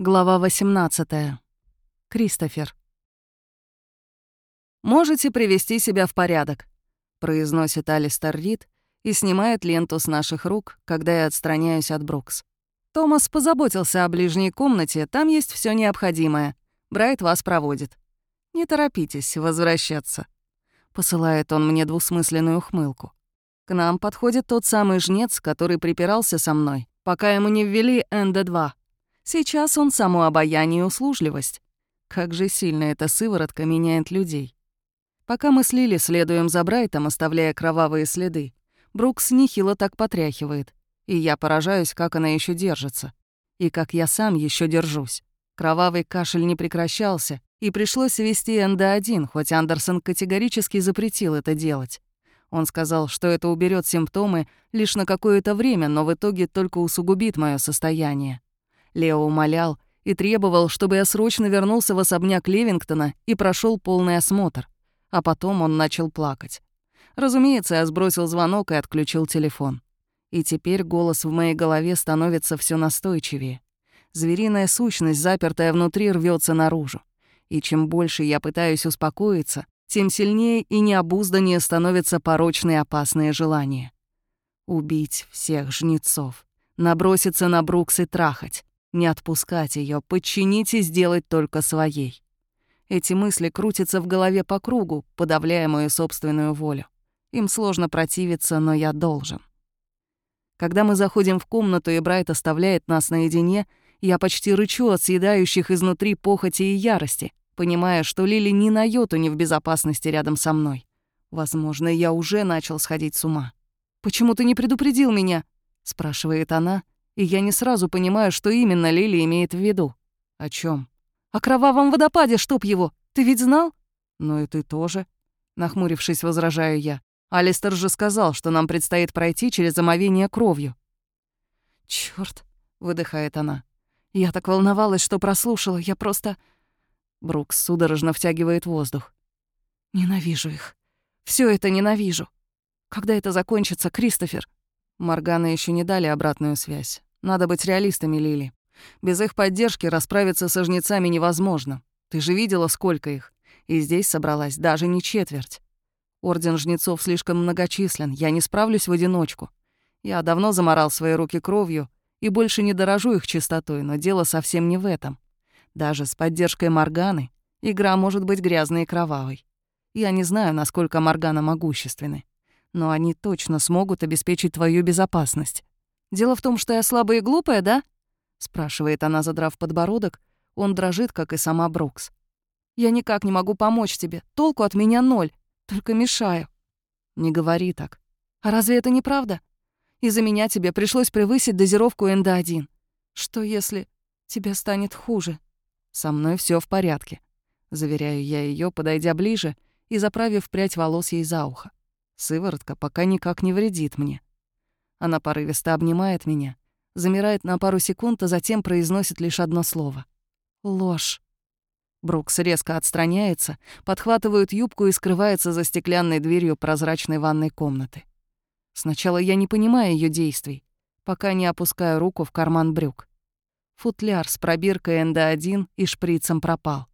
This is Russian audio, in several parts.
Глава 18. Кристофер. «Можете привести себя в порядок», — произносит Алистер Рид и снимает ленту с наших рук, когда я отстраняюсь от Брукс. «Томас позаботился о ближней комнате, там есть все необходимое. Брайт вас проводит. Не торопитесь возвращаться», — посылает он мне двусмысленную ухмылку. К нам подходит тот самый жнец, который припирался со мной, пока ему не ввели НД-2. Сейчас он само обаяние и услужливость. Как же сильно эта сыворотка меняет людей. Пока мы с Лили следуем за Брайтом, оставляя кровавые следы, Брукс нехило так потряхивает, и я поражаюсь, как она еще держится. И как я сам еще держусь. Кровавый кашель не прекращался, и пришлось ввести НД-1, хоть Андерсон категорически запретил это делать. Он сказал, что это уберет симптомы лишь на какое-то время, но в итоге только усугубит мое состояние. Лео умолял и требовал, чтобы я срочно вернулся в особняк Левингтона и прошел полный осмотр. А потом он начал плакать. Разумеется, я сбросил звонок и отключил телефон. И теперь голос в моей голове становится все настойчивее. Звериная сущность, запертая внутри, рвется наружу. И чем больше я пытаюсь успокоиться, тем сильнее и необузданнее становятся порочные опасные желания. Убить всех жнецов, наброситься на Брукс и трахать, не отпускать ее, подчинить и сделать только своей. Эти мысли крутятся в голове по кругу, подавляя мою собственную волю. Им сложно противиться, но я должен. Когда мы заходим в комнату, и Брайт оставляет нас наедине, я почти рычу от съедающих изнутри похоти и ярости, понимая, что Лили ни на йоту не в безопасности рядом со мной. Возможно, я уже начал сходить с ума. «Почему ты не предупредил меня?» — спрашивает она, и я не сразу понимаю, что именно Лили имеет в виду. О чем? О кровавом водопаде, чтоб его. Ты ведь знал? Ну и ты тоже. Нахмурившись, возражаю я. Алистер же сказал, что нам предстоит пройти через омовение кровью. Чёрт, выдыхает она. Я так волновалась, что прослушала. Я просто... Брукс судорожно втягивает воздух. Ненавижу их. Все это ненавижу. Когда это закончится, Кристофер? Моргана еще не дали обратную связь. Надо быть реалистами, Лили. Без их поддержки расправиться со жнецами невозможно. Ты же видела, сколько их. И здесь собралась даже не четверть. Орден жнецов слишком многочислен, я не справлюсь в одиночку. Я давно заморал свои руки кровью и больше не дорожу их чистотой, но дело совсем не в этом. Даже с поддержкой Морганы игра может быть грязной и кровавой. Я не знаю, насколько Моргана могущественны, но они точно смогут обеспечить твою безопасность. Дело в том, что я слабая и глупая, да?» — спрашивает она, задрав подбородок. Он дрожит, как и сама Брукс. «Я никак не могу помочь тебе. Толку от меня ноль. Только мешаю». «Не говори так». «А разве это не правда? Из-за меня тебе пришлось превысить дозировку НД-1. Что если тебе станет хуже?» «Со мной все в порядке», — заверяю я ее, подойдя ближе и заправив прядь волос ей за ухо. Сыворотка пока никак не вредит мне. Она порывисто обнимает меня, замирает на пару секунд, а затем произносит лишь одно слово. «Ложь». Брукс резко отстраняется, подхватывает юбку и скрывается за стеклянной дверью прозрачной ванной комнаты. Сначала я не понимаю ее действий, пока не опускаю руку в карман брюк. Футляр с пробиркой НД-1 и шприцем пропал.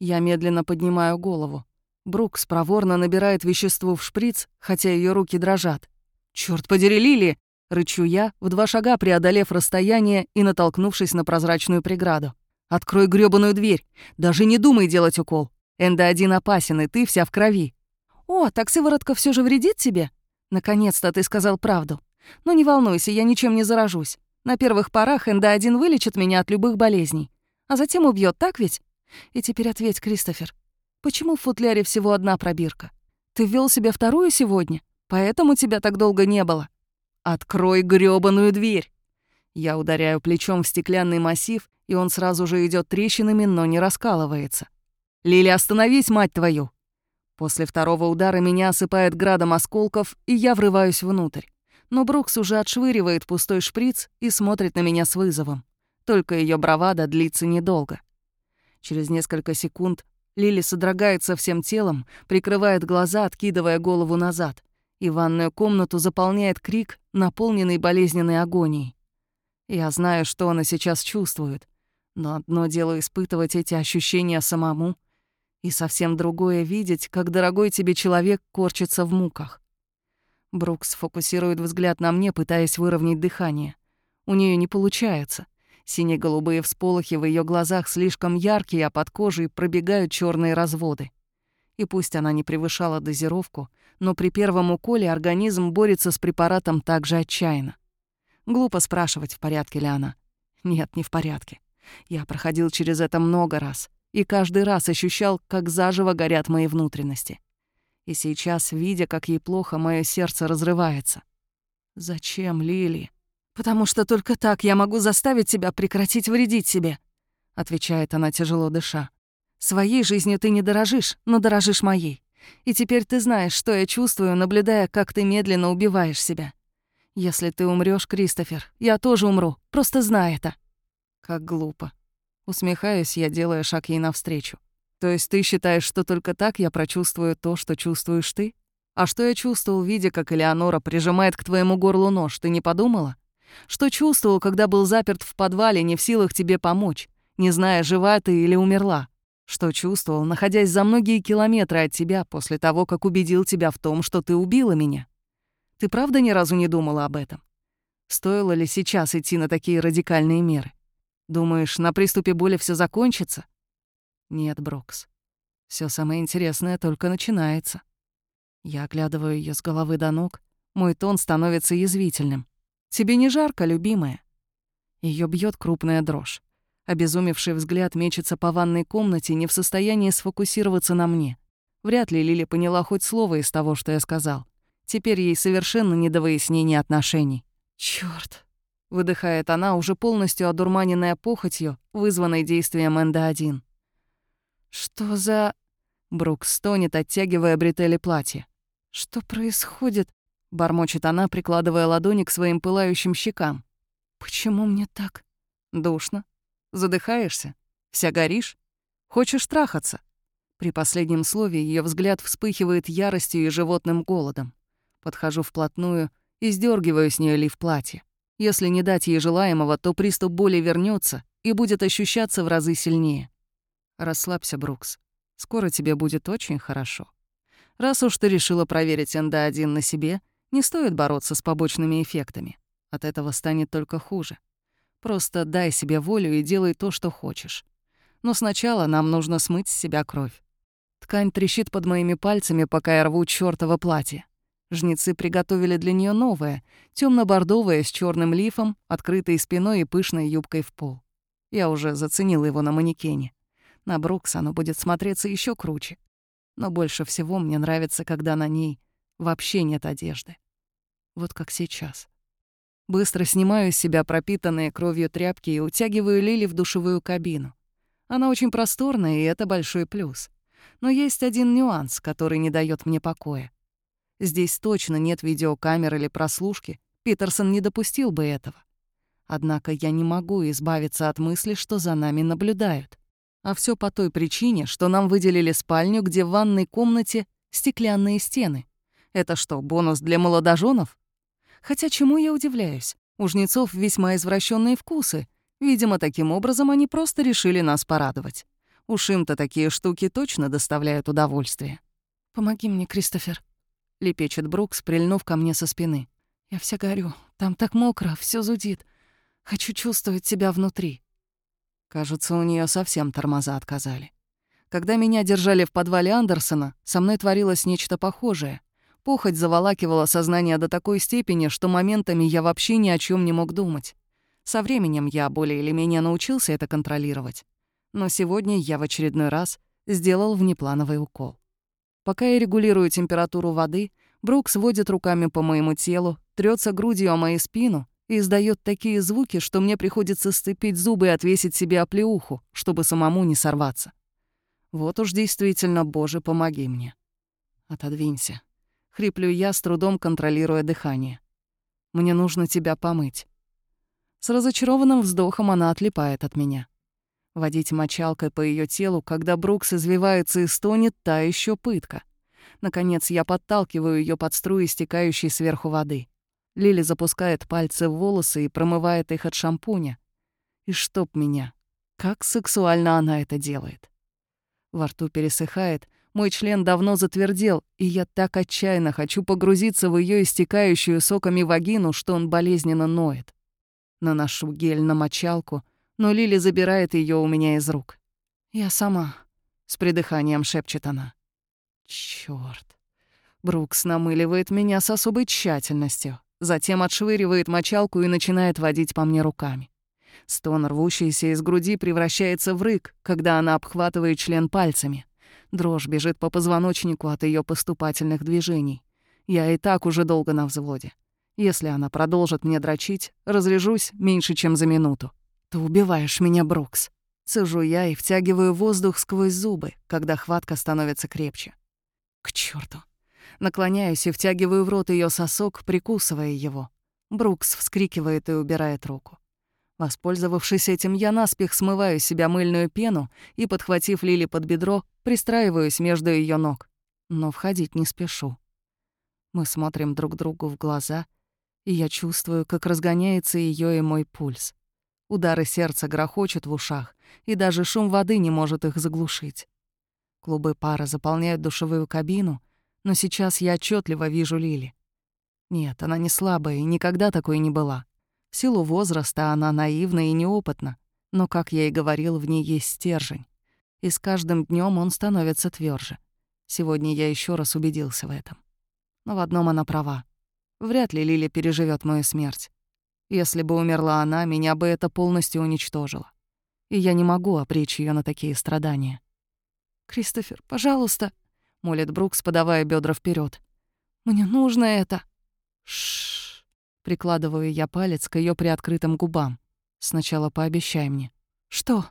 Я медленно поднимаю голову. Брукс проворно набирает вещество в шприц, хотя ее руки дрожат. Черт подери, Лили!» — рычу я, в два шага преодолев расстояние и натолкнувшись на прозрачную преграду. «Открой грёбаную дверь! Даже не думай делать укол! Эндо-1 опасен, и ты вся в крови!» «О, так сыворотка все же вредит тебе?» «Наконец-то ты сказал правду. Но не волнуйся, я ничем не заражусь. На первых порах Эндо-1 вылечит меня от любых болезней. А затем убьет, так ведь? И теперь ответь, Кристофер, почему в футляре всего одна пробирка? Ты ввел себе вторую сегодня?» Поэтому тебя так долго не было. Открой грёбаную дверь. Я ударяю плечом в стеклянный массив, и он сразу же идет трещинами, но не раскалывается. «Лили, остановись, мать твою!» После второго удара меня осыпает градом осколков, и я врываюсь внутрь. Но Брукс уже отшвыривает пустой шприц и смотрит на меня с вызовом. Только ее бравада длится недолго. Через несколько секунд Лили содрогается всем телом, прикрывает глаза, откидывая голову назад и ванную комнату заполняет крик, наполненный болезненной агонией. Я знаю, что она сейчас чувствует. Но одно дело испытывать эти ощущения самому, и совсем другое — видеть, как дорогой тебе человек корчится в муках. Брукс фокусирует взгляд на мне, пытаясь выровнять дыхание. У нее не получается. Сине-голубые всполохи в ее глазах слишком яркие, а под кожей пробегают черные разводы. И пусть она не превышала дозировку, но при первом уколе организм борется с препаратом так же отчаянно. Глупо спрашивать, в порядке ли она. Нет, не в порядке. Я проходил через это много раз, и каждый раз ощущал, как заживо горят мои внутренности. И сейчас, видя, как ей плохо, мое сердце разрывается. Зачем, Лили? «Потому что только так я могу заставить тебя прекратить вредить себе», — отвечает она, тяжело дыша. «Своей жизнью ты не дорожишь, но дорожишь моей. И теперь ты знаешь, что я чувствую, наблюдая, как ты медленно убиваешь себя. Если ты умрёшь, Кристофер, я тоже умру, просто знай это». Как глупо. Усмехаюсь я, делая шаг ей навстречу. То есть ты считаешь, что только так я прочувствую то, что чувствуешь ты? А что я чувствовал, видя, как Элеонора прижимает к твоему горлу нож, ты не подумала? Что чувствовал, когда был заперт в подвале, не в силах тебе помочь, не зная, жива ты или умерла? Что чувствовал, находясь за многие километры от тебя после того, как убедил тебя в том, что ты убила меня? Ты правда ни разу не думала об этом? Стоило ли сейчас идти на такие радикальные меры? Думаешь, на приступе боли все закончится? Нет, Брокс. Все самое интересное только начинается. Я оглядываю ее с головы до ног, мой тон становится язвительным. Тебе не жарко, любимая?» Ее бьет крупная дрожь. Обезумевший взгляд мечется по ванной комнате, не в состоянии сфокусироваться на мне. Вряд ли Лили поняла хоть слово из того, что я сказал. Теперь ей совершенно не до выяснения отношений. «Чёрт!» — выдыхает она, уже полностью одурманенная похотью, вызванной действием Энда-1. «Что за...» Брук стонет, оттягивая бретели платья. «Что происходит?» Бормочет она, прикладывая ладони к своим пылающим щекам. «Почему мне так?» «Душно. Задыхаешься? Вся горишь? Хочешь трахаться?» При последнем слове ее взгляд вспыхивает яростью и животным голодом. Подхожу вплотную и сдергиваю с нее лиф платья. Если не дать ей желаемого, то приступ боли вернется и будет ощущаться в разы сильнее. Расслабься, Брукс. Скоро тебе будет очень хорошо. Раз уж ты решила проверить НД-1 на себе — не стоит бороться с побочными эффектами. От этого станет только хуже. Просто дай себе волю и делай то, что хочешь. Но сначала нам нужно смыть с себя кровь. Ткань трещит под моими пальцами, пока я рву чёртово платье. Жнецы приготовили для нее новое, темно бордовое с черным лифом, открытой спиной и пышной юбкой в пол. Я уже заценила его на манекене. На Брукс оно будет смотреться еще круче. Но больше всего мне нравится, когда на ней вообще нет одежды вот как сейчас. Быстро снимаю с себя пропитанные кровью тряпки и утягиваю Лили в душевую кабину. Она очень просторная, и это большой плюс. Но есть один нюанс, который не дает мне покоя. Здесь точно нет видеокамер или прослушки, Питерсон не допустил бы этого. Однако я не могу избавиться от мысли, что за нами наблюдают. А все по той причине, что нам выделили спальню, где в ванной комнате стеклянные стены. Это что, бонус для молодоженов? Хотя чему я удивляюсь? У жнецов весьма извращенные вкусы. Видимо, таким образом они просто решили нас порадовать. Уж им-то такие штуки точно доставляют удовольствие. «Помоги мне, Кристофер», — лепечет Брукс, прильнув ко мне со спины. «Я вся горю. Там так мокро, все зудит. Хочу чувствовать себя внутри». Кажется, у нее совсем тормоза отказали. Когда меня держали в подвале Андерсона, со мной творилось нечто похожее. Похоть заволакивала сознание до такой степени, что моментами я вообще ни о чем не мог думать. Со временем я более или менее научился это контролировать. Но сегодня я в очередной раз сделал внеплановый укол. Пока я регулирую температуру воды, Брукс водит руками по моему телу, трется грудью о мою спину и издает такие звуки, что мне приходится сцепить зубы и отвесить себе оплеуху, чтобы самому не сорваться. Вот уж действительно, Боже, помоги мне. Отодвинься. Хриплю я, с трудом контролируя дыхание. «Мне нужно тебя помыть». С разочарованным вздохом она отлипает от меня. Водить мочалкой по ее телу, когда Брукс извивается и стонет, та еще пытка. Наконец я подталкиваю ее под струи, стекающей сверху воды. Лили запускает пальцы в волосы и промывает их от шампуня. И чтоб меня. Как сексуально она это делает. Во рту пересыхает, мой член давно затвердел, и я так отчаянно хочу погрузиться в ее истекающую соками вагину, что он болезненно ноет. Наношу гель на мочалку, но Лили забирает ее у меня из рук. «Я сама», — с придыханием шепчет она. Чёрт. Брукс намыливает меня с особой тщательностью, затем отшвыривает мочалку и начинает водить по мне руками. Стон, рвущийся из груди, превращается в рык, когда она обхватывает член пальцами. Дрожь бежит по позвоночнику от ее поступательных движений. Я и так уже долго на взводе. Если она продолжит мне дрочить, разрежусь меньше, чем за минуту. «Ты убиваешь меня, Брукс». Цежу я и втягиваю воздух сквозь зубы, когда хватка становится крепче. К черту! Наклоняюсь и втягиваю в рот ее сосок, прикусывая его. Брукс вскрикивает и убирает руку. Воспользовавшись этим, я наспех смываю себя мыльную пену и, подхватив Лили под бедро, пристраиваюсь между ее ног. Но входить не спешу. Мы смотрим друг другу в глаза, и я чувствую, как разгоняется ее и мой пульс. Удары сердца грохочут в ушах, и даже шум воды не может их заглушить. Клубы пара заполняют душевую кабину, но сейчас я отчетливо вижу Лили. Нет, она не слабая и никогда такой не была. В силу возраста она наивна и неопытна, но, как я и говорил, в ней есть стержень. И с каждым днем он становится тверже. Сегодня я еще раз убедился в этом. Но в одном она права. Вряд ли Лили переживет мою смерть. Если бы умерла она, меня бы это полностью уничтожило. И я не могу обречь ее на такие страдания. «Кристофер, пожалуйста», — молит Брукс, подавая бедра вперед. «Мне нужно это». Шш. Прикладываю я палец к ее приоткрытым губам. Сначала пообещай мне. Что?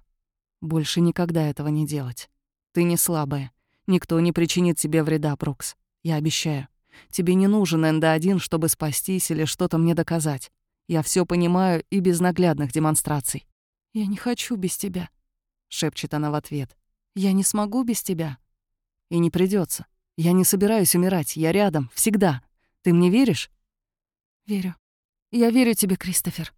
Больше никогда этого не делать. Ты не слабая. Никто не причинит тебе вреда, Брукс. Я обещаю. Тебе не нужен НД-1, чтобы спастись или что-то мне доказать. Я все понимаю и без наглядных демонстраций. «Я не хочу без тебя», — шепчет она в ответ. «Я не смогу без тебя». «И не придется. Я не собираюсь умирать. Я рядом. Всегда. Ты мне веришь?» «Верю», я верю тебе, Кристофер».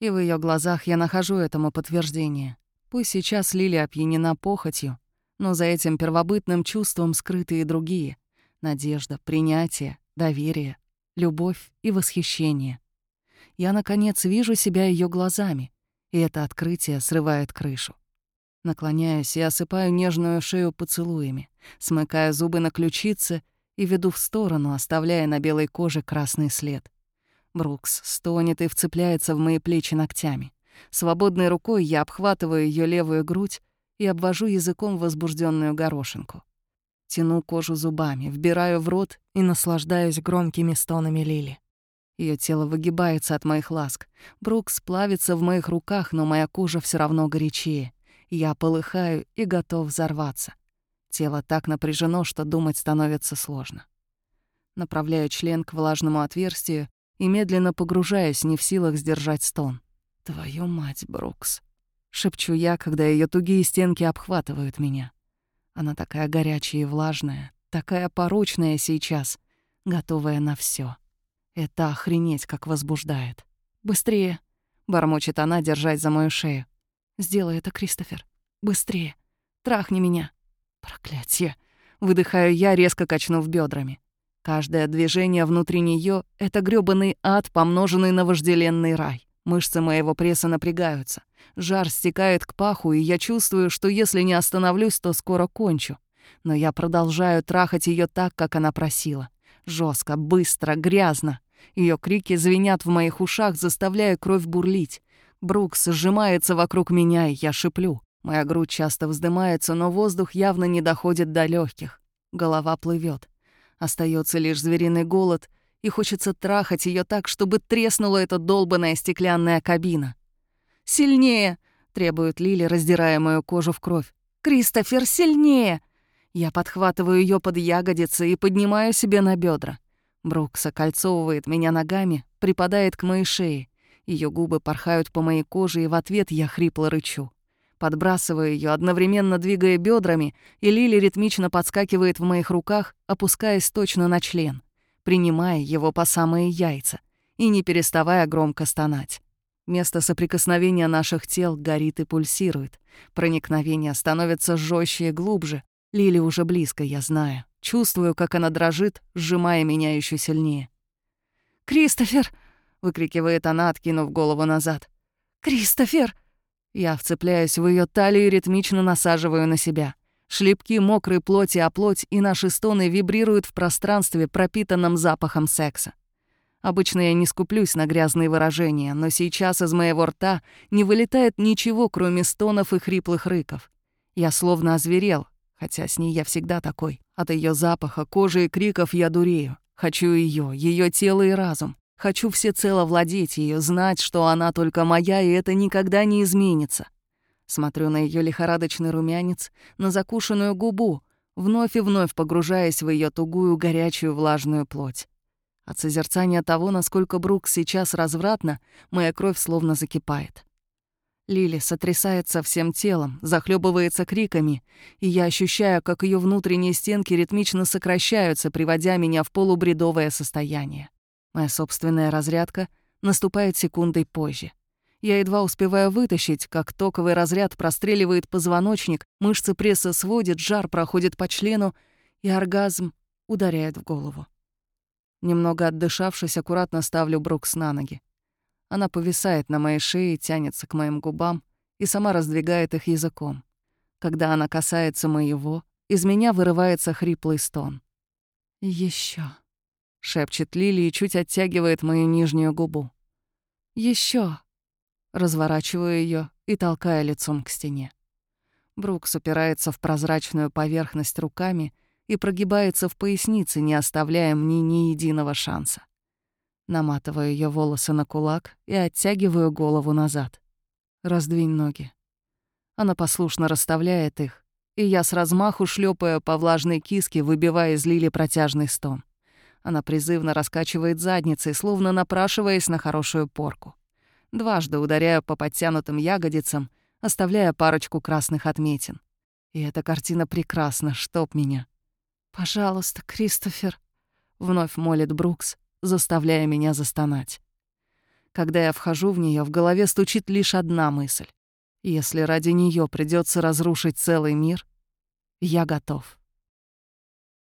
И в ее глазах я нахожу этому подтверждение. Пусть сейчас Лили опьянена похотью, но за этим первобытным чувством скрыты и другие — надежда, принятие, доверие, любовь и восхищение. Я, наконец, вижу себя ее глазами, и это открытие срывает крышу. Наклоняюсь и осыпаю нежную шею поцелуями, смыкая зубы на ключице и веду в сторону, оставляя на белой коже красный след. Брукс стонет и вцепляется в мои плечи ногтями. Свободной рукой я обхватываю ее левую грудь и обвожу языком возбужденную горошинку. Тяну кожу зубами, вбираю в рот и наслаждаюсь громкими стонами Лили. Ее тело выгибается от моих ласк. Брукс плавится в моих руках, но моя кожа все равно горячее. Я полыхаю и готов взорваться. Тело так напряжено, что думать становится сложно. Направляю член к влажному отверстию и медленно погружаясь, не в силах сдержать стон. «Твою мать, Брукс!» — шепчу я, когда ее тугие стенки обхватывают меня. Она такая горячая и влажная, такая порочная сейчас, готовая на все. Это охренеть, как возбуждает. «Быстрее!» — бормочет она, держась за мою шею. «Сделай это, Кристофер. Быстрее. Трахни меня». «Проклятье!» — выдыхаю я, резко качнув бедрами. Каждое движение внутри нее — это грёбаный ад, помноженный на вожделенный рай. Мышцы моего пресса напрягаются. Жар стекает к паху, и я чувствую, что если не остановлюсь, то скоро кончу. Но я продолжаю трахать ее так, как она просила. жестко, быстро, грязно. Ее крики звенят в моих ушах, заставляя кровь бурлить. Брукс сжимается вокруг меня, и я шиплю. Моя грудь часто вздымается, но воздух явно не доходит до легких. Голова плывет. Остается лишь звериный голод, и хочется трахать ее так, чтобы треснула эта долбанная стеклянная кабина. «Сильнее!» — требует Лили, раздирая мою кожу в кровь. «Кристофер, сильнее!» Я подхватываю ее под ягодицы и поднимаю себе на бедра. Брукс окольцовывает меня ногами, припадает к моей шее. Ее губы порхают по моей коже, и в ответ я хрипло рычу. Подбрасываю ее, одновременно двигая бедрами, и Лили ритмично подскакивает в моих руках, опускаясь точно на член, принимая его по самые яйца и не переставая громко стонать. Место соприкосновения наших тел горит и пульсирует. Проникновение становится жестче и глубже. Лили уже близко, я знаю. Чувствую, как она дрожит, сжимая меня еще сильнее. «Кристофер!» — выкрикивает она, откинув голову назад. «Кристофер!» Я вцепляюсь в ее талию и ритмично насаживаю на себя. Шлепки мокрой плоти о плоть, и наши стоны вибрируют в пространстве, пропитанном запахом секса. Обычно я не скуплюсь на грязные выражения, но сейчас из моего рта не вылетает ничего, кроме стонов и хриплых рыков. Я словно озверел, хотя с ней я всегда такой. От ее запаха, кожи и криков я дурею. Хочу ее, ее тело и разум. Хочу всецело владеть ее, знать, что она только моя, и это никогда не изменится. Смотрю на ее лихорадочный румянец, на закушенную губу, вновь и вновь погружаясь в ее тугую, горячую, влажную плоть. От созерцания того, насколько Брук сейчас развратно, моя кровь словно закипает. Лили сотрясается всем телом, захлебывается криками, и я ощущаю, как ее внутренние стенки ритмично сокращаются, приводя меня в полубредовое состояние. Моя собственная разрядка наступает секундой позже. Я едва успеваю вытащить, как токовый разряд простреливает позвоночник, мышцы пресса сводит, жар проходит по члену, и оргазм ударяет в голову. Немного отдышавшись, аккуратно ставлю Брукс на ноги. Она повисает на моей шее, тянется к моим губам и сама раздвигает их языком. Когда она касается моего, из меня вырывается хриплый стон. Еще, шепчет Лили и чуть оттягивает мою нижнюю губу. Еще. Разворачиваю ее и толкаю лицом к стене. Брукс упирается в прозрачную поверхность руками — и прогибается в пояснице, не оставляя мне ни единого шанса. Наматываю ее волосы на кулак и оттягиваю голову назад. Раздвинь ноги. Она послушно расставляет их, и я с размаху шлепаю по влажной киске, выбивая из Лили протяжный стон. Она призывно раскачивает задницей, словно напрашиваясь на хорошую порку. Дважды ударяю по подтянутым ягодицам, оставляя парочку красных отметин. И эта картина прекрасна, чтоб меня. «Пожалуйста, Кристофер», — вновь молит Брукс, заставляя меня застонать. Когда я вхожу в нее, в голове стучит лишь одна мысль. Если ради нее придется разрушить целый мир, я готов.